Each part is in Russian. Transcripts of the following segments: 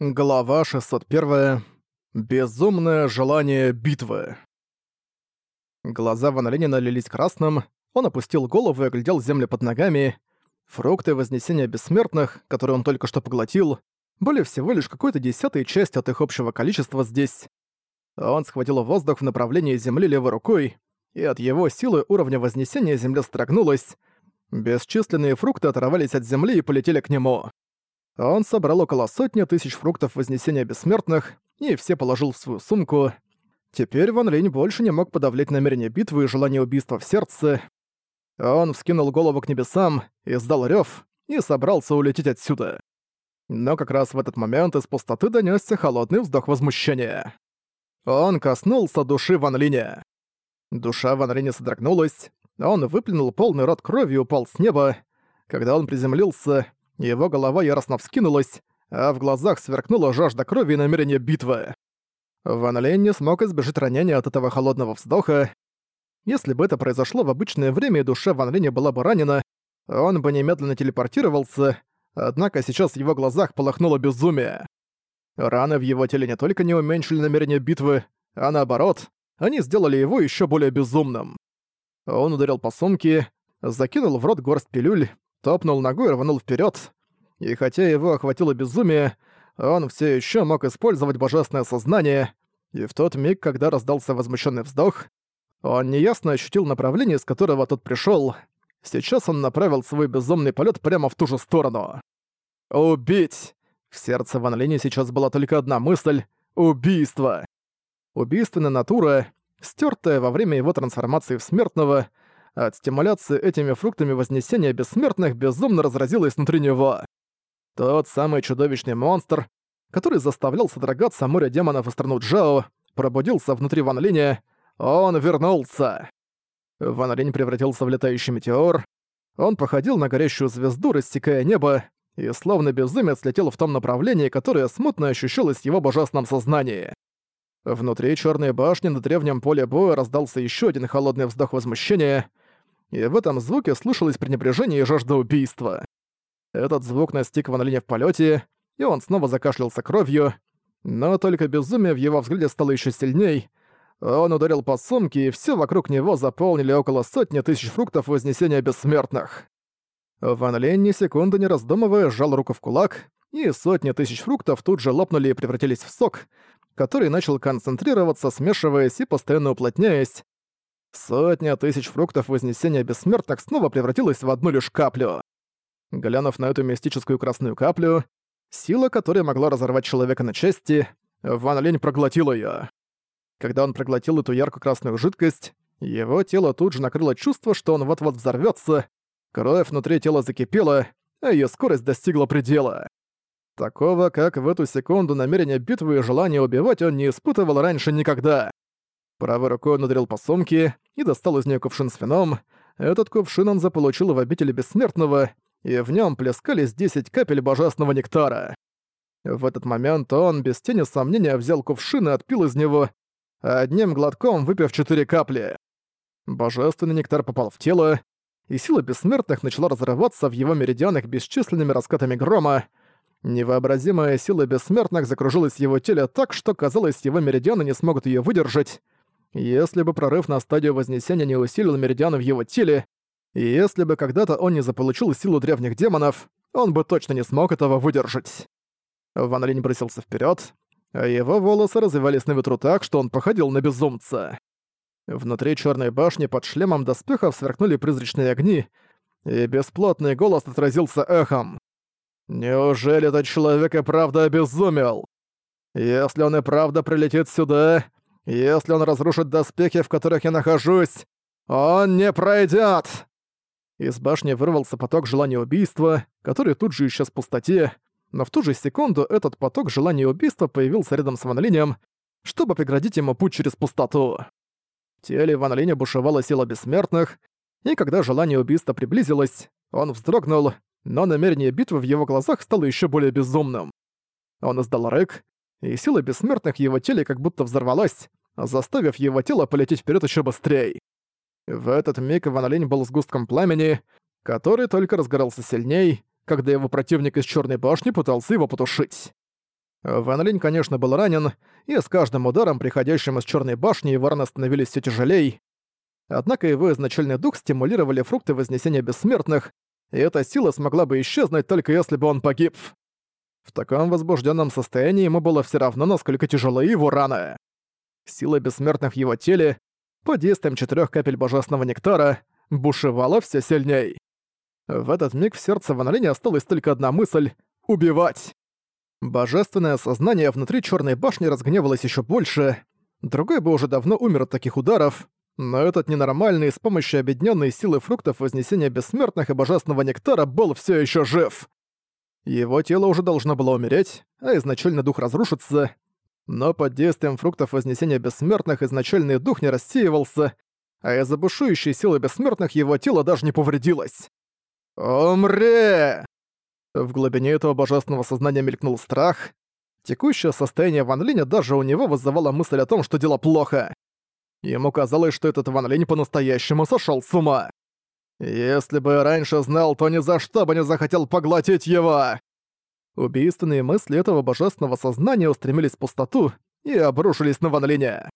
Глава 601. Безумное желание битвы. Глаза Ван Линя налились красным, он опустил голову и оглядел землю под ногами. Фрукты Вознесения Бессмертных, которые он только что поглотил, были всего лишь какой-то десятой часть от их общего количества здесь. Он схватил воздух в направлении земли левой рукой, и от его силы уровня Вознесения земля строгнулась. Бесчисленные фрукты оторвались от земли и полетели к нему. Он собрал около сотни тысяч фруктов Вознесения Бессмертных и все положил в свою сумку. Теперь Ван Линь больше не мог подавлять намерение битвы и желание убийства в сердце. Он вскинул голову к небесам, издал рёв и собрался улететь отсюда. Но как раз в этот момент из пустоты донёсся холодный вздох возмущения. Он коснулся души Ван Линя. Душа Ван Линя содрогнулась, он выплюнул полный рот крови и упал с неба. Когда он приземлился, его голова яростно вскинулась, а в глазах сверкнула жажда крови и намерение битвы. Ван Лень не смог избежать ранения от этого холодного вздоха. Если бы это произошло в обычное время и душа Ван Линя была бы ранена, он бы немедленно телепортировался, однако сейчас в его глазах полыхнуло безумие. Раны в его теле не только не уменьшили намерение битвы, а наоборот, они сделали его еще более безумным. Он ударил по сумке, закинул в рот горсть пилюль, топнул ногой и рванул вперед. И хотя его охватило безумие, он все еще мог использовать божественное сознание, и в тот миг, когда раздался возмущенный вздох, он неясно ощутил направление, с которого тот пришел. Сейчас он направил свой безумный полет прямо в ту же сторону. «Убить!» В сердце Ван Линя сейчас была только одна мысль — убийство. Убийственная натура, стертая во время его трансформации в смертного — от стимуляции этими фруктами Вознесения Бессмертных безумно разразилось внутри него. Тот самый чудовищный монстр, который заставлял содрогаться море демонов и страну Джао, пробудился внутри Ван Линя. Он вернулся. Ван Линь превратился в летающий метеор. Он походил на горящую звезду, рассекая небо, и словно безумец летел в том направлении, которое смутно ощущалось в его божественном сознании. Внутри черной башни на древнем поле боя раздался еще один холодный вздох возмущения — и в этом звуке слышалось пренебрежение и жажда убийства. Этот звук настиг Ван Линя в полете, и он снова закашлялся кровью, но только безумие в его взгляде стало еще сильней. Он ударил по сумке, и все вокруг него заполнили около сотни тысяч фруктов Вознесения Бессмертных. Ван Линь ни секунды не раздумывая сжал руку в кулак, и сотни тысяч фруктов тут же лопнули и превратились в сок, который начал концентрироваться, смешиваясь и постоянно уплотняясь, Сотня тысяч фруктов Вознесения Бессмертных снова превратилась в одну лишь каплю. Глянув на эту мистическую красную каплю, сила которая могла разорвать человека на части, Ван Лень проглотил её. Когда он проглотил эту ярко-красную жидкость, его тело тут же накрыло чувство, что он вот-вот взорвётся, кровь внутри тела закипела, а её скорость достигла предела. Такого, как в эту секунду намерения битвы и желание убивать он не испытывал раньше никогда. Правой рукой он ударил по сумке и достал из нее кувшин с вином. Этот кувшин он заполучил в обители Бессмертного, и в нем плескались 10 капель божественного нектара. В этот момент он, без тени сомнения, взял кувшин и отпил из него, одним глотком выпив 4 капли. Божественный нектар попал в тело, и сила бессмертных начала разрываться в его меридианах бесчисленными раскатами грома. Невообразимая сила бессмертных закружилась в его теле так, что, казалось, его меридианы не смогут ее выдержать. Если бы прорыв на стадию Вознесения не усилил меридианы в его теле, и если бы когда-то он не заполучил силу древних демонов, он бы точно не смог этого выдержать. Ван Линь бросился вперед, а его волосы развивались на ветру так, что он походил на безумца. Внутри черной башни под шлемом доспехов сверкнули призрачные огни, и бесплотный голос отразился эхом. «Неужели этот человек и правда обезумел? Если он и правда прилетит сюда, если он разрушит доспехи, в которых я нахожусь, он не пройдет!» Из башни вырвался поток желания убийства, который тут же исчез в пустоте, но в ту же секунду этот поток желания убийства появился рядом с Ван Линем, чтобы преградить ему путь через пустоту. В теле Ван Линя бушевала сила бессмертных, и когда желание убийства приблизилось, он вздрогнул, но намерение битвы в его глазах стало еще более безумным. Он издал рык, и сила бессмертных в его теле как будто взорвалась, заставив его тело полететь вперед еще быстрее. В этот миг Ван Линь был сгустком пламени, который только разгорался сильней, когда его противник из Черной башни пытался его потушить. Ван Линь, конечно, был ранен, и с каждым ударом, приходящим из Черной башни, его раны становились все тяжелей. Однако его изначальный дух стимулировали фрукты Вознесения Бессмертных, и эта сила смогла бы исчезнуть только если бы он погиб. В таком возбужденном состоянии ему было все равно, насколько тяжелы его раны. Сила Бессмертных в его теле, под действием четырех капель Божественного Нектара, бушевала все сильней. В этот миг в сердце Ван осталась только одна мысль — убивать. Божественное сознание внутри Черной башни разгневалось еще больше. Другой бы уже давно умер от таких ударов, но этот ненормальный с помощью объединенной силы фруктов Вознесения Бессмертных и Божественного Нектара был все еще жив. Его тело уже должно было умереть, а изначальный дух разрушиться, но под действием фруктов Вознесения Бессмертных изначальный дух не рассеивался, а из-за бушующей силы Бессмертных его тело даже не повредилось. «Умри!» В глубине этого божественного сознания мелькнул страх. Текущее состояние Ван Линя даже у него вызывало мысль о том, что дело плохо. Ему казалось, что этот Ван Линь по-настоящему сошел с ума. Если бы раньше знал, то ни за что бы не захотел поглотить его. Убийственные мысли этого божественного сознания устремились в пустоту и обрушились на Ван Линя.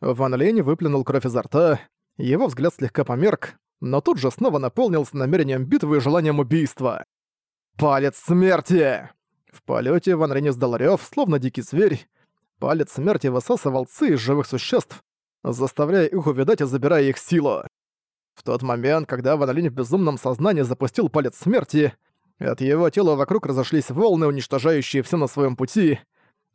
Ван Линь выплюнул кровь изо рта, его взгляд слегка померк, но тут же снова наполнился намерением битвы и желанием убийства. Палец смерти! В полете Ван Рен издал рёв, словно дикий зверь. Палец смерти высасывал ци из живых существ, заставляя их увидать и забирая их силу. В тот момент, когда Ван Линь в безумном сознании запустил палец смерти, от его тела вокруг разошлись волны, уничтожающие все на своем пути.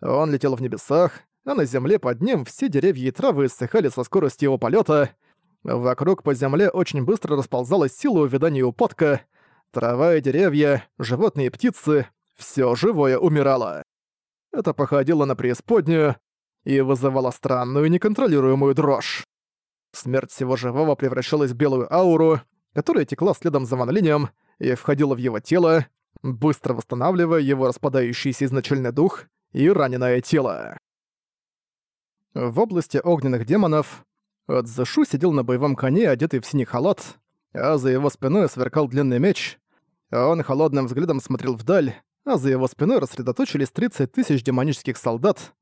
Он летел в небесах, а на земле под ним все деревья и травы иссыхали со скоростью его полета. Вокруг по земле очень быстро расползалась сила увядания упадка, Трава и деревья, животные и птицы — всё живое умирало. Это походило на преисподнюю и вызывало странную неконтролируемую дрожь. Смерть всего живого превращалась в белую ауру, которая текла следом за Ван и входила в его тело, быстро восстанавливая его распадающийся изначальный дух и раненое тело. В области огненных демонов Цзэшу сидел на боевом коне, одетый в синий халат, а за его спиной сверкал длинный меч, он холодным взглядом смотрел вдаль, а за его спиной рассредоточились 30 тысяч демонических солдат.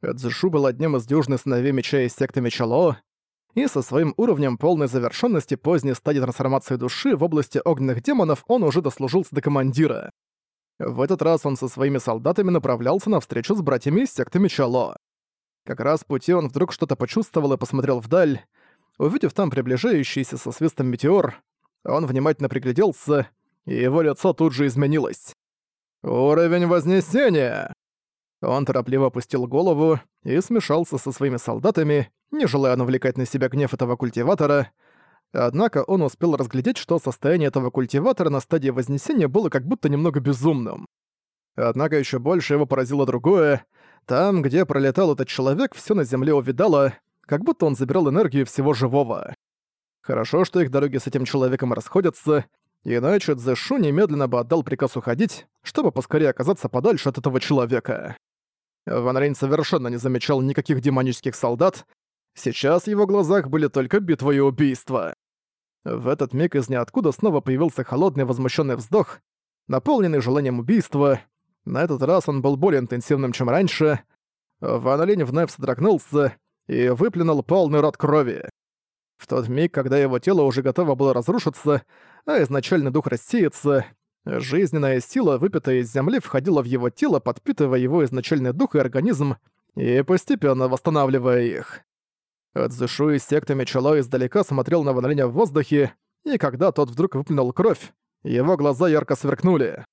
Эдзишу был одним из дюжных сыновей меча из секты Мечало, и со своим уровнем полной завершенности поздней стадии трансформации души в области огненных демонов он уже дослужился до командира. В этот раз он со своими солдатами направлялся на встречу с братьями из секты Мечало. Как раз в пути он вдруг что-то почувствовал и посмотрел вдаль. Увидев там приближающийся со свистом метеор, он внимательно пригляделся — и его лицо тут же изменилось. «Уровень Вознесения!» Он торопливо опустил голову и смешался со своими солдатами, не желая навлекать на себя гнев этого культиватора. Однако он успел разглядеть, что состояние этого культиватора на стадии Вознесения было как будто немного безумным. Однако еще больше его поразило другое. Там, где пролетал этот человек, все на земле увидало, как будто он забирал энергию всего живого. Хорошо, что их дороги с этим человеком расходятся, Иначе Цзэшу немедленно бы отдал приказ уходить, чтобы поскорее оказаться подальше от этого человека. Ван Рейн совершенно не замечал никаких демонических солдат, сейчас в его глазах были только битва и убийство. В этот миг из ниоткуда снова появился холодный возмущенный вздох, наполненный желанием убийства. На этот раз он был более интенсивным, чем раньше. Ван Линь вновь содрогнулся и выплюнул полный рот крови. В тот миг, когда его тело уже готово было разрушиться, а изначальный дух рассеется, жизненная сила, выпитая из земли, входила в его тело, подпитывая его изначальный дух и организм и постепенно восстанавливая их. Цзушу из секты Мечало издалека смотрел на Ван в воздухе, и когда тот вдруг выплюнул кровь, его глаза ярко сверкнули.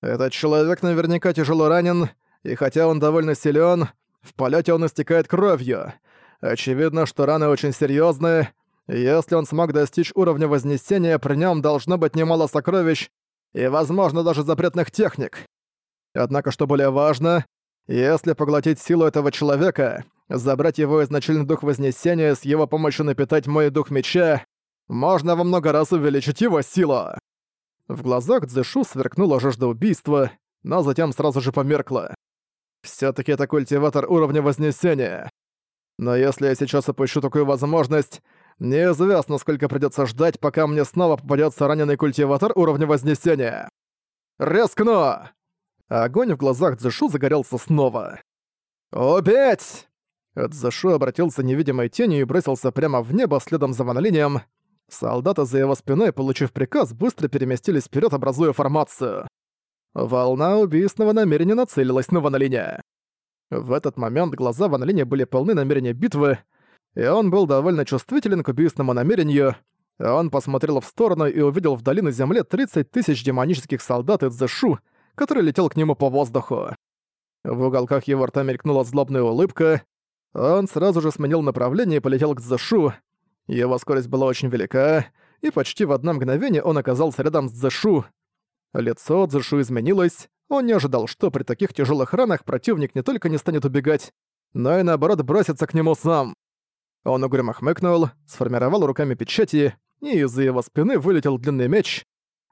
Этот человек наверняка тяжело ранен, и хотя он довольно силен, в полете он истекает кровью. Очевидно, что раны очень серьезные, если он смог достичь уровня Вознесения, при нем должно быть немало сокровищ и, возможно, даже запретных техник. Однако, что более важно, если поглотить силу этого человека, забрать его изначальный дух Вознесения, с его помощью напитать мой дух меча, можно во много раз увеличить его силу. В глазах Цзэшу сверкнула жажда убийства, но затем сразу же померкла. Всё-таки это культиватор уровня Вознесения. Но если я сейчас опущу такую возможность, Неизвестно, сколько придется ждать, пока мне снова попадется раненый культиватор уровня Вознесения. Рискну! огонь в глазах Цзэшу загорелся снова. «Убить!» Цзэшу обратился невидимой тенью и бросился прямо в небо следом за Ван Линем. Солдаты за его спиной, получив приказ, быстро переместились вперед, образуя формацию. Волна убийственного намерения нацелилась на Ван Линя. В этот момент глаза Ван Линя были полны намерения битвы, и он был довольно чувствителен к убийственному намерению. Он посмотрел в сторону и увидел вдали на земле 30 тысяч демонических солдат из Зэшу, который летел к нему по воздуху. В уголках его рта мелькнула злобная улыбка. Он сразу же сменил направление и полетел к Зэшу. Его скорость была очень велика, и почти в одно мгновение он оказался рядом с Зэшу. Лицо Зэшу изменилось, он не ожидал, что при таких тяжелых ранах противник не только не станет убегать, но и наоборот бросится к нему сам. Он угрюмо хмыкнул, сформировал руками печати, и из-за его спины вылетел длинный меч.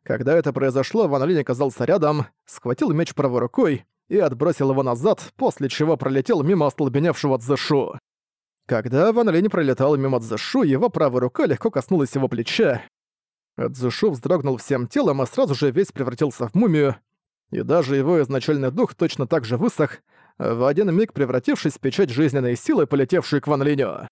Когда это произошло, Ван Линь оказался рядом, схватил меч правой рукой и отбросил его назад, после чего пролетел мимо остолбеневшего Цзэшу. Когда Ван Линь пролетал мимо Цзэшу, его правая рука легко коснулась его плеча. Цзэшу вздрогнул всем телом и сразу же весь превратился в мумию, и даже его изначальный дух точно так же высох, в один миг превратившись в печать жизненной силы, полетевшую к Ван Линю.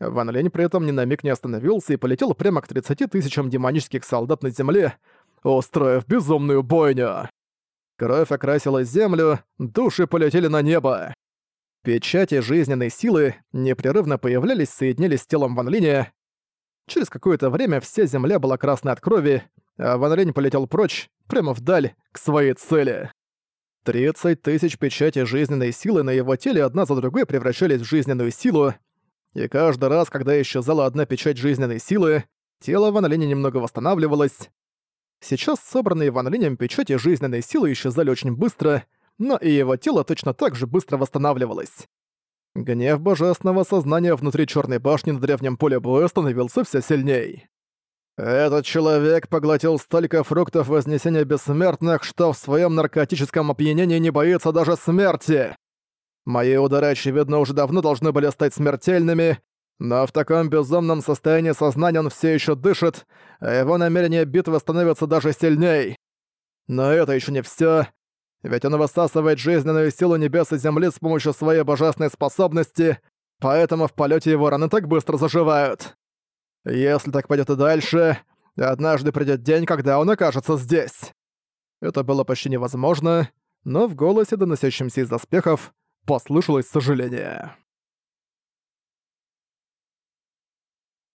Ван Линь при этом ни на миг не остановился и полетел прямо к 30 тысячам демонических солдат на земле, устроив безумную бойню. Кровь окрасила землю, души полетели на небо. Печати жизненной силы непрерывно появлялись, соединились с телом Ван Линя. Через какое-то время вся земля была красной от крови, а Ван Линь полетел прочь, прямо вдаль, к своей цели. 30 тысяч печатей жизненной силы на его теле одна за другой превращались в жизненную силу, и каждый раз, когда исчезала одна печать жизненной силы, тело Ван Линя немного восстанавливалось. Сейчас собранные Ван Линем печати жизненной силы исчезали очень быстро, но и его тело точно так же быстро восстанавливалось. Гнев божественного сознания внутри Черной башни на древнем поле боя становился все сильней. Этот человек поглотил столько фруктов Вознесения Бессмертных, что в своем наркотическом опьянении не боится даже смерти. Мои удары, очевидно, уже давно должны были стать смертельными, но в таком безумном состоянии сознания он все еще дышит, а его намерение битвы становится даже сильней. Но это еще не все, ведь он высасывает жизненную силу небес и земли с помощью своей божественной способности, поэтому в полете его раны так быстро заживают. Если так пойдет и дальше, однажды придет день, когда он окажется здесь. Это было почти невозможно, но в голосе, доносящемся из доспехов, послышалось сожаление.